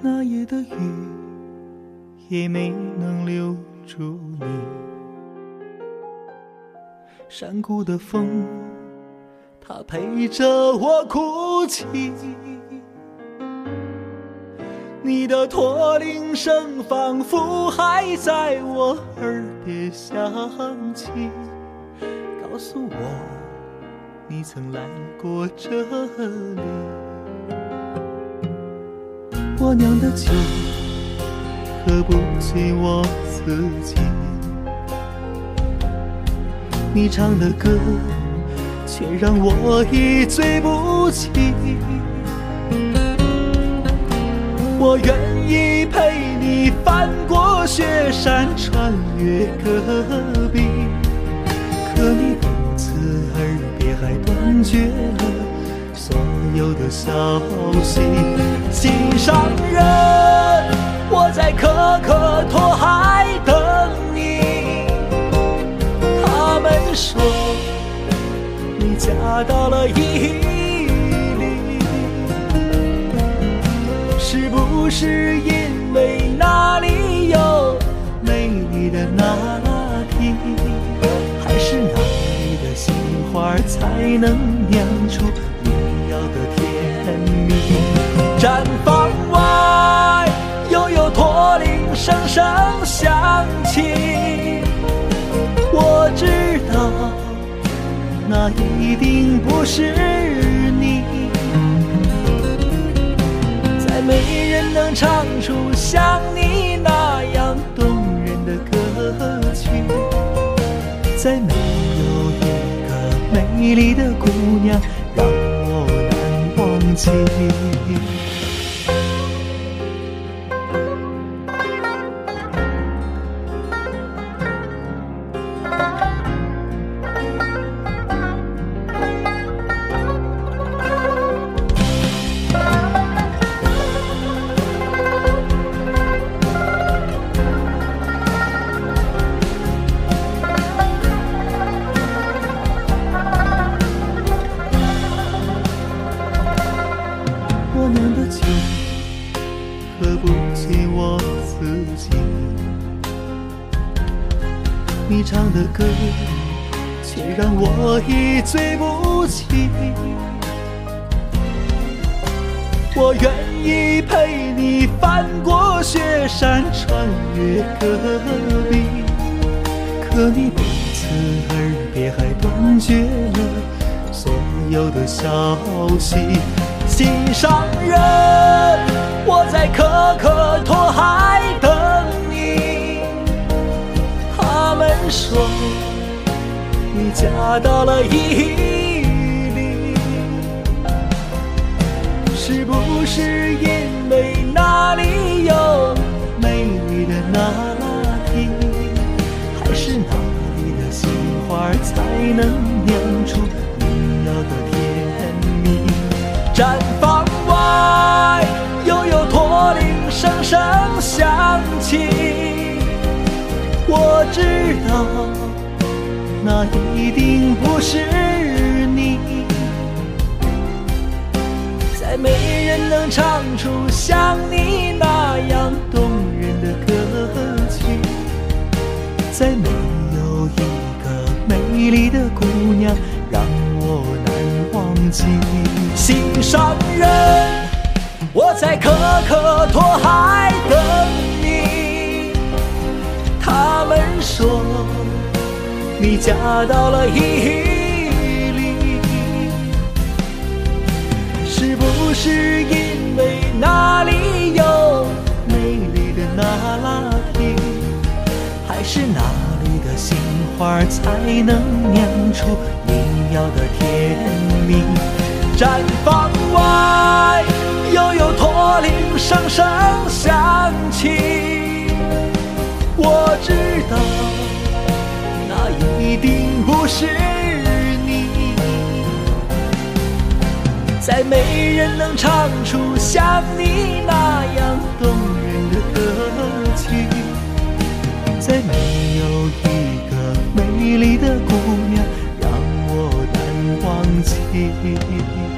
那夜的雨也没能留住你，山谷的风，它陪着我哭泣。你的驼铃声仿佛还在我耳边响起，告诉我你曾来过这里。我酿的酒喝不醉我自己，你唱的歌却让我一醉不起。我愿意陪你翻过雪山，穿越戈壁，可你不辞而别，还断绝了。所有的消息，心上人，我在可可托海等你。他们说你嫁到了伊是因为那里有美丽的那拉提，还是那里的杏花才能酿出你要？的甜蜜，毡房外又有驼铃声声响起。我知道，那一定不是你。没人能唱出像你那样动人的歌曲，再没有一个美丽的姑娘让我难忘记。你唱的歌，却让我一。醉不起，我愿意陪你翻过雪山，穿越戈壁，可你不辞而别，还断绝了所有的消息。心上人，我在可可托海等说。你嫁到了伊犁，是不是因为那里有美丽的那拉提，还是那里的杏花才能酿出你要的甜蜜？毡房外又有驼铃声声响起，我知道。那一定不是你，再没人能唱出像你那样动人的歌曲，再没有一个美丽的姑娘让我难忘记。心上人，我在可可托海说。你嫁到了伊犁，是不是因为那里有美丽的那拉提，还是那里的杏花才能酿出你要的甜蜜？毡房外又有驼铃声声是你。再没人能唱出像你那样动人的歌曲。再没有一个美丽的姑娘让我难忘记。